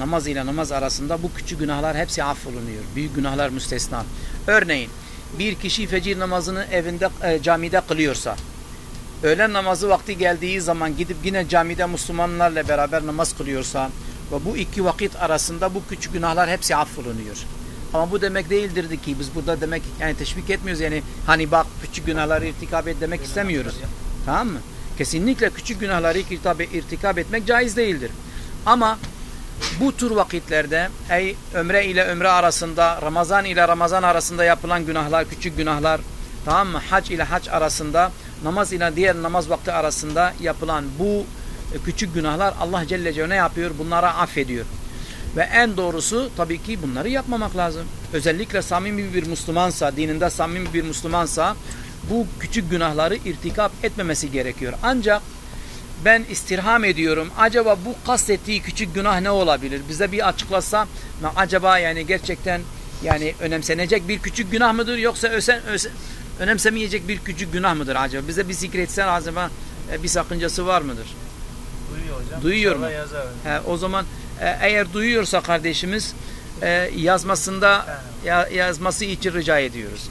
namaz ile namaz arasında bu küçük günahlar hepsi affolunuyor. Büyük günahlar müstesna. Örneğin bir kişi fecir namazını evinde e, camide kılıyorsa öğlen namazı vakti geldiği zaman gidip yine camide Müslümanlarla beraber namaz kılıyorsa ve bu iki vakit arasında bu küçük günahlar hepsi affolunuyor. Ama bu demek değildir ki biz burada demek yani teşvik etmiyoruz yani hani bak küçük günahları irtikap et demek istemiyoruz. Tamam mı? Kesinlikle küçük günahları irtikap, irtikap etmek caiz değildir. Ama bu tür vakitlerde ey ömre ile ömre arasında, Ramazan ile Ramazan arasında yapılan günahlar, küçük günahlar, tamam mı? Hac ile hac arasında, namaz ile diğer namaz vakti arasında yapılan bu e, küçük günahlar Allah Celle Celle ne yapıyor? Bunlara affediyor. Ve en doğrusu tabii ki bunları yapmamak lazım. Özellikle samimi bir Müslümansa, dininde samimi bir Müslümansa bu küçük günahları irtikap etmemesi gerekiyor. Ancak ben istirham ediyorum. Acaba bu kastettiği küçük günah ne olabilir? Bize bir açıklasa acaba yani gerçekten yani önemsenecek bir küçük günah mıdır yoksa ösen, ösen, önemsemeyecek bir küçük günah mıdır acaba? Bize bir zikretsen acaba e, bir sakıncası var mıdır? Duyuyor hocam. Duyuyor mu? He, o zaman e, eğer duyuyorsa kardeşimiz e, yazmasında ya, yazması için rica ediyoruz.